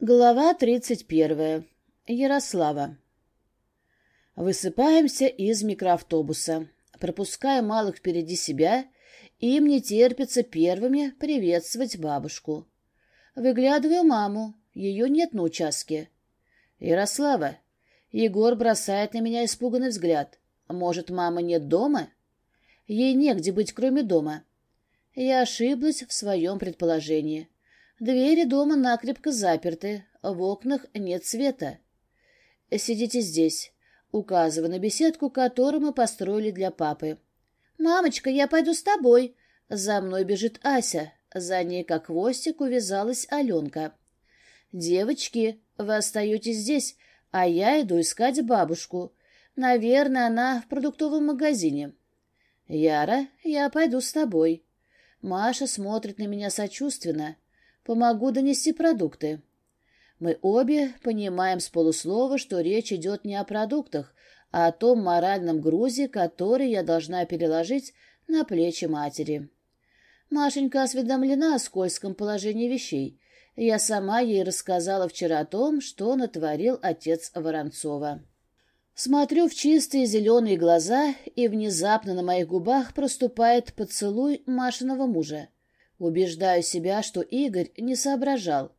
Глава тридцать первая. Ярослава. Высыпаемся из микроавтобуса, пропуская малых впереди себя, им не терпится первыми приветствовать бабушку. Выглядываю маму, ее нет на участке. «Ярослава!» Егор бросает на меня испуганный взгляд. «Может, мама нет дома?» Ей негде быть, кроме дома. Я ошиблась в своем предположении. Двери дома накрепко заперты, в окнах нет света. «Сидите здесь», указывая на беседку, которую мы построили для папы. «Мамочка, я пойду с тобой». За мной бежит Ася. За ней, как хвостик, увязалась Аленка. «Девочки, вы остаетесь здесь, а я иду искать бабушку. Наверное, она в продуктовом магазине». «Яра, я пойду с тобой». Маша смотрит на меня сочувственно. Помогу донести продукты. Мы обе понимаем с полуслова, что речь идет не о продуктах, а о том моральном грузе, который я должна переложить на плечи матери. Машенька осведомлена о скользком положении вещей. Я сама ей рассказала вчера о том, что натворил отец Воронцова. Смотрю в чистые зеленые глаза, и внезапно на моих губах проступает поцелуй Машиного мужа. Убеждаю себя, что Игорь не соображал.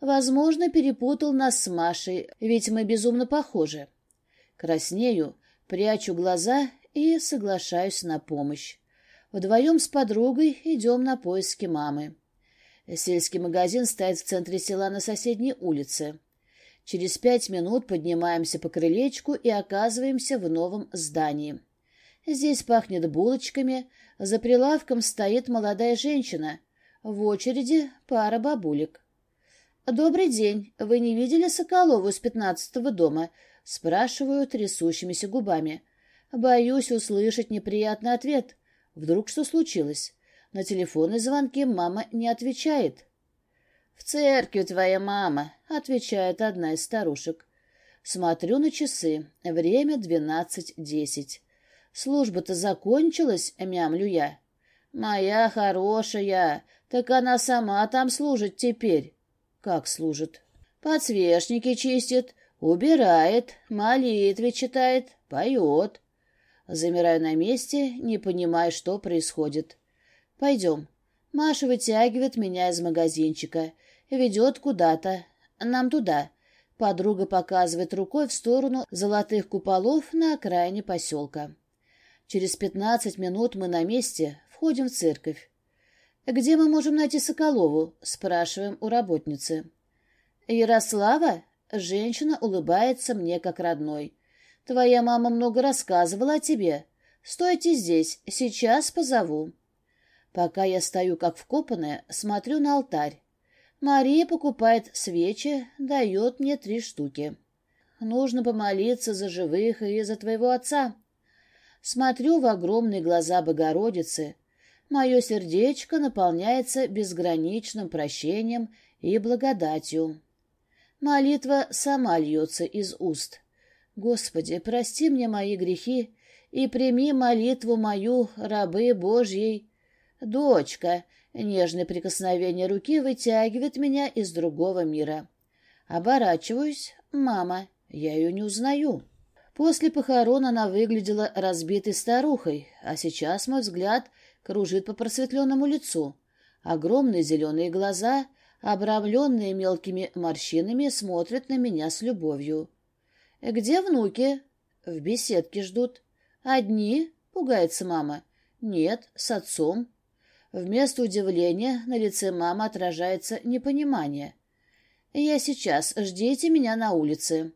Возможно, перепутал нас с Машей, ведь мы безумно похожи. Краснею, прячу глаза и соглашаюсь на помощь. Вдвоем с подругой идем на поиски мамы. Сельский магазин стоит в центре села на соседней улице. Через пять минут поднимаемся по крылечку и оказываемся в новом здании. Здесь пахнет булочками, за прилавком стоит молодая женщина. В очереди пара бабулек. «Добрый день. Вы не видели Соколову из пятнадцатого дома?» — спрашиваю трясущимися губами. Боюсь услышать неприятный ответ. Вдруг что случилось? На телефонные звонки мама не отвечает. «В церкви твоя мама», — отвечает одна из старушек. Смотрю на часы. Время двенадцать десять. Служба-то закончилась, мямлю я. Моя хорошая, так она сама там служит теперь. Как служит? Подсвечники чистит, убирает, молитвы читает, поет. Замираю на месте, не понимая, что происходит. Пойдем. Маша вытягивает меня из магазинчика, ведет куда-то. Нам туда. Подруга показывает рукой в сторону золотых куполов на окраине поселка. Через пятнадцать минут мы на месте, входим в церковь. «Где мы можем найти Соколову?» — спрашиваем у работницы. «Ярослава?» — женщина улыбается мне как родной. «Твоя мама много рассказывала о тебе. Стойте здесь, сейчас позову». Пока я стою как вкопанная, смотрю на алтарь. Мария покупает свечи, дает мне три штуки. Нужно помолиться за живых и за твоего отца. Смотрю в огромные глаза Богородицы. Мое сердечко наполняется безграничным прощением и благодатью. Молитва сама льется из уст. Господи, прости мне мои грехи и прими молитву мою, рабы Божьей. Дочка, нежное прикосновение руки вытягивает меня из другого мира. Оборачиваюсь. Мама, я ее не узнаю. После похорон она выглядела разбитой старухой, а сейчас мой взгляд кружит по просветленному лицу. Огромные зеленые глаза, обрамленные мелкими морщинами, смотрят на меня с любовью. «Где внуки?» «В беседке ждут». «Одни?» — пугается мама. «Нет, с отцом». Вместо удивления на лице мамы отражается непонимание. «Я сейчас. Ждите меня на улице».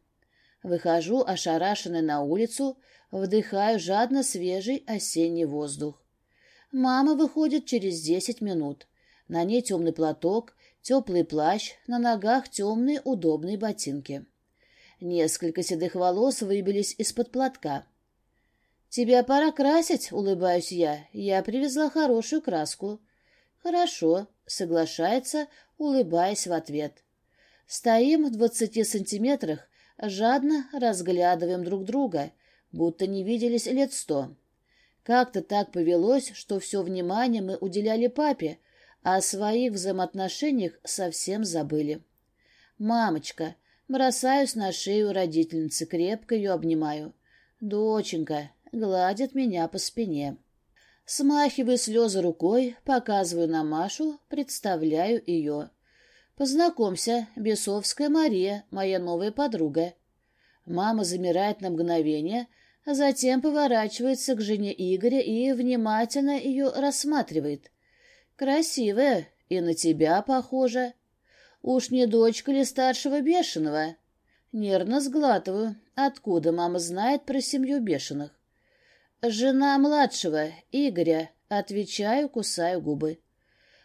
Выхожу ошарашенный на улицу, вдыхаю жадно свежий осенний воздух. Мама выходит через десять минут. На ней темный платок, теплый плащ, на ногах темные удобные ботинки. Несколько седых волос выбились из-под платка. «Тебя пора красить», — улыбаюсь я. «Я привезла хорошую краску». «Хорошо», — соглашается, улыбаясь в ответ. Стоим в двадцати сантиметрах жадно разглядываем друг друга, будто не виделись лет сто. Как-то так повелось, что все внимание мы уделяли папе, а о своих взаимоотношениях совсем забыли. «Мамочка!» Бросаюсь на шею родительницы, крепко ее обнимаю. «Доченька!» гладит меня по спине. Смахиваю слезы рукой, показываю на Машу, представляю ее. «Познакомься, Бесовская Мария, моя новая подруга». Мама замирает на мгновение, а затем поворачивается к жене Игоря и внимательно ее рассматривает. «Красивая и на тебя похожа. Уж не дочка ли старшего бешеного?» Нервно сглатываю. Откуда мама знает про семью бешеных? «Жена младшего, Игоря», — отвечаю, кусаю губы.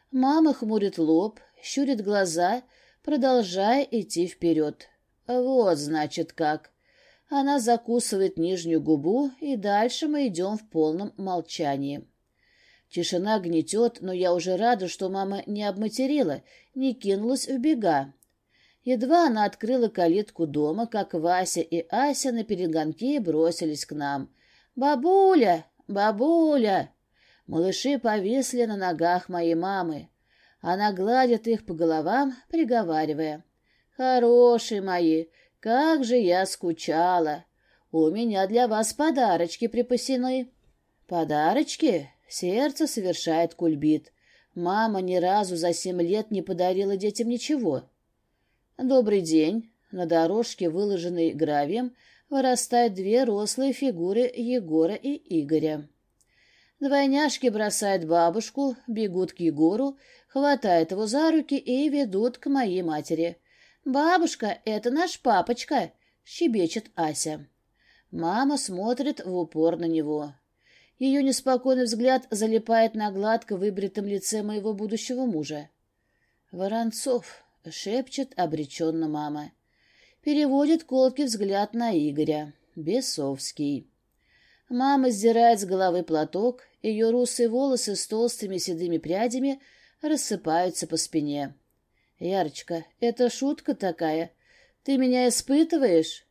Мама хмурит лоб, щурит глаза, продолжая идти вперед. Вот, значит, как. Она закусывает нижнюю губу, и дальше мы идем в полном молчании. Тишина гнетет, но я уже рада, что мама не обматерила, не кинулась в бега. Едва она открыла калитку дома, как Вася и Ася на перегонке бросились к нам — «Бабуля! Бабуля!» Малыши повисли на ногах моей мамы. Она гладит их по головам, приговаривая. «Хорошие мои, как же я скучала! У меня для вас подарочки припасены». «Подарочки?» Сердце совершает кульбит. Мама ни разу за семь лет не подарила детям ничего. «Добрый день!» На дорожке, выложенной гравием, вырастают две рослые фигуры Егора и Игоря. Двойняшки бросают бабушку, бегут к Егору, хватают его за руки и ведут к моей матери. «Бабушка, это наш папочка!» — щебечет Ася. Мама смотрит в упор на него. Ее неспокойный взгляд залипает на гладко выбритом лице моего будущего мужа. «Воронцов!» — шепчет обреченно мама. Переводит колкий взгляд на Игоря. Бесовский. Мама сдирает с головы платок, ее русые волосы с толстыми седыми прядями рассыпаются по спине. «Ярочка, это шутка такая. Ты меня испытываешь?»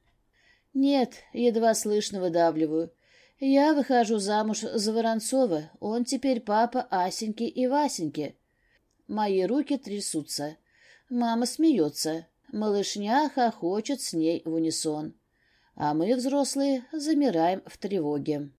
«Нет», — едва слышно выдавливаю. «Я выхожу замуж за Воронцова. Он теперь папа Асеньки и Васеньки». Мои руки трясутся. Мама смеется. Малышня хохочет с ней в унисон, а мы, взрослые, замираем в тревоге.